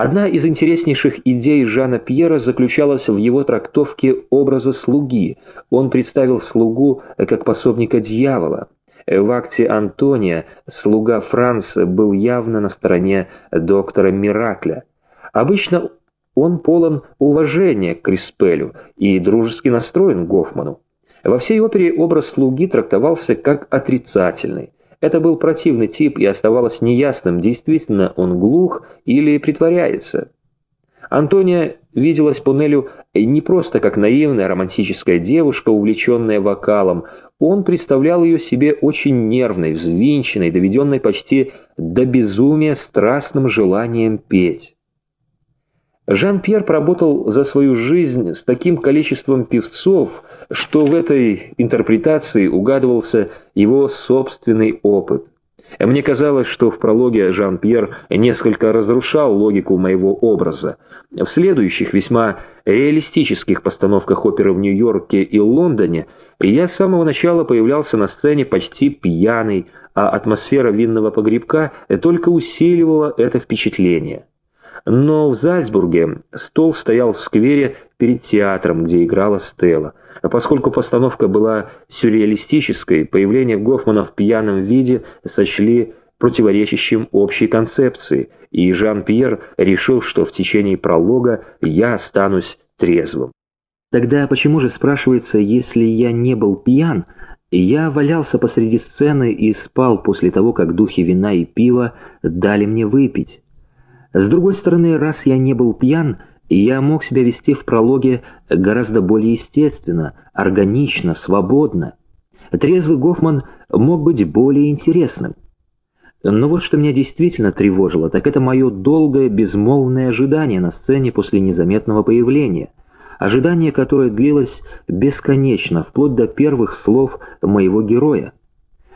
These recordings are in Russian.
Одна из интереснейших идей Жана Пьера заключалась в его трактовке образа слуги. Он представил слугу как пособника дьявола. В акте Антония слуга Франц был явно на стороне доктора Миракля. Обычно он полон уважения к Криспелю и дружески настроен к Гофману. Во всей опере образ слуги трактовался как отрицательный. Это был противный тип, и оставалось неясным, действительно он глух или притворяется. Антония виделась Пунелю не просто как наивная романтическая девушка, увлеченная вокалом. Он представлял ее себе очень нервной, взвинченной, доведенной почти до безумия страстным желанием петь. Жан-Пьер проработал за свою жизнь с таким количеством певцов, что в этой интерпретации угадывался его собственный опыт. Мне казалось, что в прологе Жан-Пьер несколько разрушал логику моего образа. В следующих весьма реалистических постановках оперы в Нью-Йорке и Лондоне я с самого начала появлялся на сцене почти пьяный, а атмосфера винного погребка только усиливала это впечатление. Но в Зальцбурге стол стоял в сквере перед театром, где играла Стелла. Поскольку постановка была сюрреалистической, появление Гофмана в пьяном виде сочли противоречащим общей концепции, и Жан-Пьер решил, что в течение пролога я останусь трезвым. Тогда почему же, спрашивается, если я не был пьян, я валялся посреди сцены и спал после того, как духи вина и пива дали мне выпить? С другой стороны, раз я не был пьян, я мог себя вести в прологе гораздо более естественно, органично, свободно. Трезвый Гофман мог быть более интересным. Но вот что меня действительно тревожило, так это мое долгое безмолвное ожидание на сцене после незаметного появления. Ожидание, которое длилось бесконечно, вплоть до первых слов моего героя.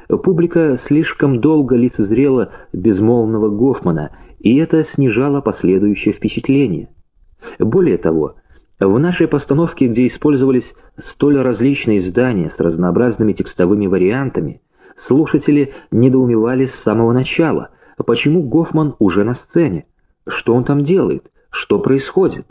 Публика слишком долго лицезрела безмолвного Гофмана, и это снижало последующее впечатление. Более того, в нашей постановке, где использовались столь различные издания с разнообразными текстовыми вариантами, слушатели недоумевали с самого начала, почему Гофман уже на сцене, что он там делает, что происходит.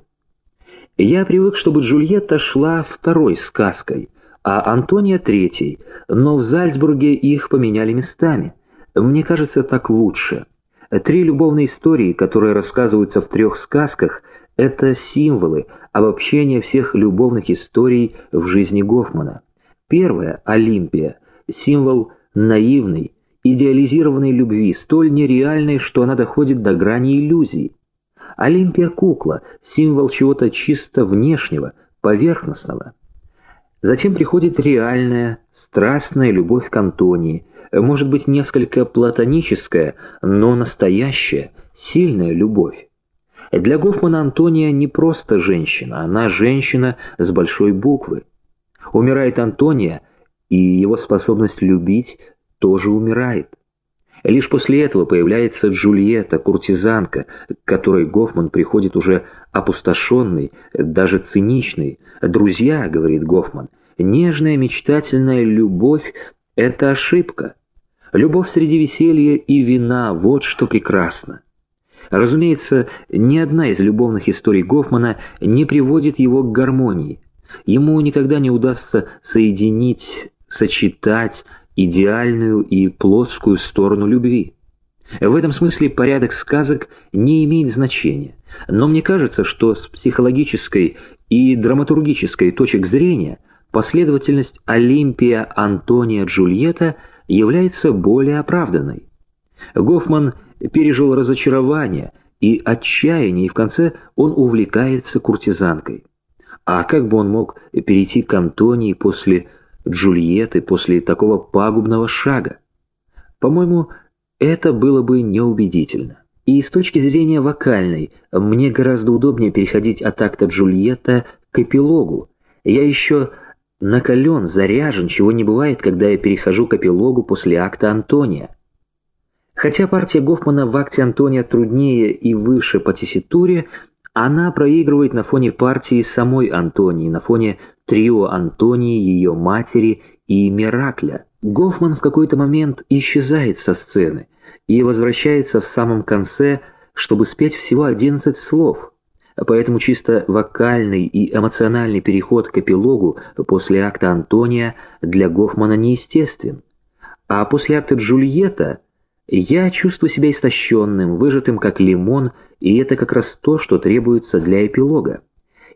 Я привык, чтобы Джульетта шла второй сказкой, а Антония третьей, но в Зальцбурге их поменяли местами. Мне кажется, так лучше. Три любовные истории, которые рассказываются в трех сказках, это символы, обобщения всех любовных историй в жизни Гофмана. Первая – Олимпия, символ наивной, идеализированной любви, столь нереальной, что она доходит до грани иллюзий. Олимпия – кукла, символ чего-то чисто внешнего, поверхностного. Затем приходит реальная, страстная любовь к Антонии, может быть несколько платоническая, но настоящая, сильная любовь. Для Гофмана Антония не просто женщина, она женщина с большой буквы. Умирает Антония, и его способность любить тоже умирает. Лишь после этого появляется Джульетта, куртизанка, к которой Гофман приходит уже опустошенный, даже циничный. «Друзья», — говорит Гофман, — «нежная мечтательная любовь — это ошибка». Любовь среди веселья и вина — вот что прекрасно. Разумеется, ни одна из любовных историй Гофмана не приводит его к гармонии. Ему никогда не удастся соединить, сочетать идеальную и плоскую сторону любви. В этом смысле порядок сказок не имеет значения. Но мне кажется, что с психологической и драматургической точек зрения последовательность Олимпия, Антония, Джульетта – является более оправданной. Гофман пережил разочарование и отчаяние, и в конце он увлекается куртизанкой. А как бы он мог перейти к Антонии после Джульетты, после такого пагубного шага? По-моему, это было бы неубедительно. И с точки зрения вокальной, мне гораздо удобнее переходить от акта Джульетта к эпилогу. Я еще накален, заряжен, чего не бывает, когда я перехожу к эпилогу после акта Антония. Хотя партия Гофмана в акте Антония труднее и выше по тесситуре, она проигрывает на фоне партии самой Антонии, на фоне трио Антонии, ее матери и Миракля. Гофман в какой-то момент исчезает со сцены и возвращается в самом конце чтобы спеть всего 11 слов, поэтому чисто вокальный и эмоциональный переход к эпилогу после акта Антония для Гофмана неестествен. А после акта Джульетта я чувствую себя истощенным, выжатым как лимон, и это как раз то, что требуется для эпилога.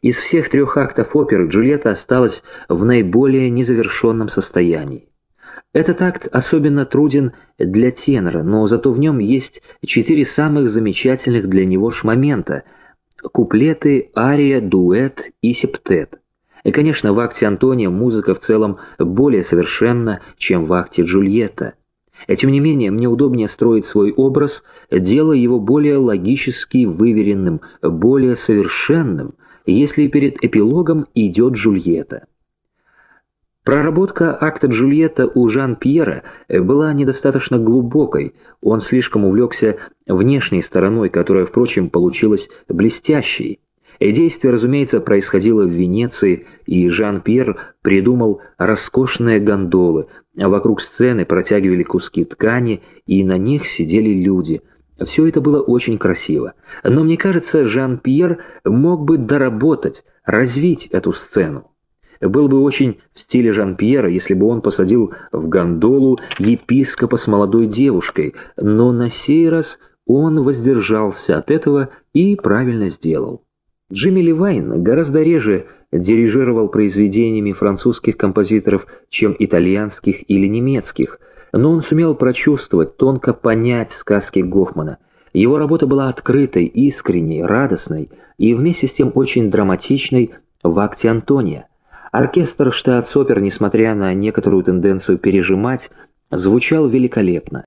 Из всех трех актов оперы Джульетта осталась в наиболее незавершенном состоянии. Этот акт особенно труден для тенора, но зато в нем есть четыре самых замечательных для него момента – куплеты, ария, дуэт и септет. И, конечно, в акте Антония музыка в целом более совершенна, чем в акте Джульетта. И тем не менее, мне удобнее строить свой образ, делая его более логически выверенным, более совершенным, если перед эпилогом идет Джульетта. Проработка акта Джульетта у Жан-Пьера была недостаточно глубокой, он слишком увлекся внешней стороной, которая, впрочем, получилась блестящей. Действие, разумеется, происходило в Венеции, и Жан-Пьер придумал роскошные гондолы, вокруг сцены протягивали куски ткани, и на них сидели люди. Все это было очень красиво. Но мне кажется, Жан-Пьер мог бы доработать, развить эту сцену. Был бы очень в стиле Жан-Пьера, если бы он посадил в гондолу епископа с молодой девушкой, но на сей раз он воздержался от этого и правильно сделал. Джимми Левайн гораздо реже дирижировал произведениями французских композиторов, чем итальянских или немецких, но он сумел прочувствовать, тонко понять сказки Гофмана. Его работа была открытой, искренней, радостной и вместе с тем очень драматичной в акте Антония. Оркестр штатс-опер, несмотря на некоторую тенденцию пережимать, звучал великолепно.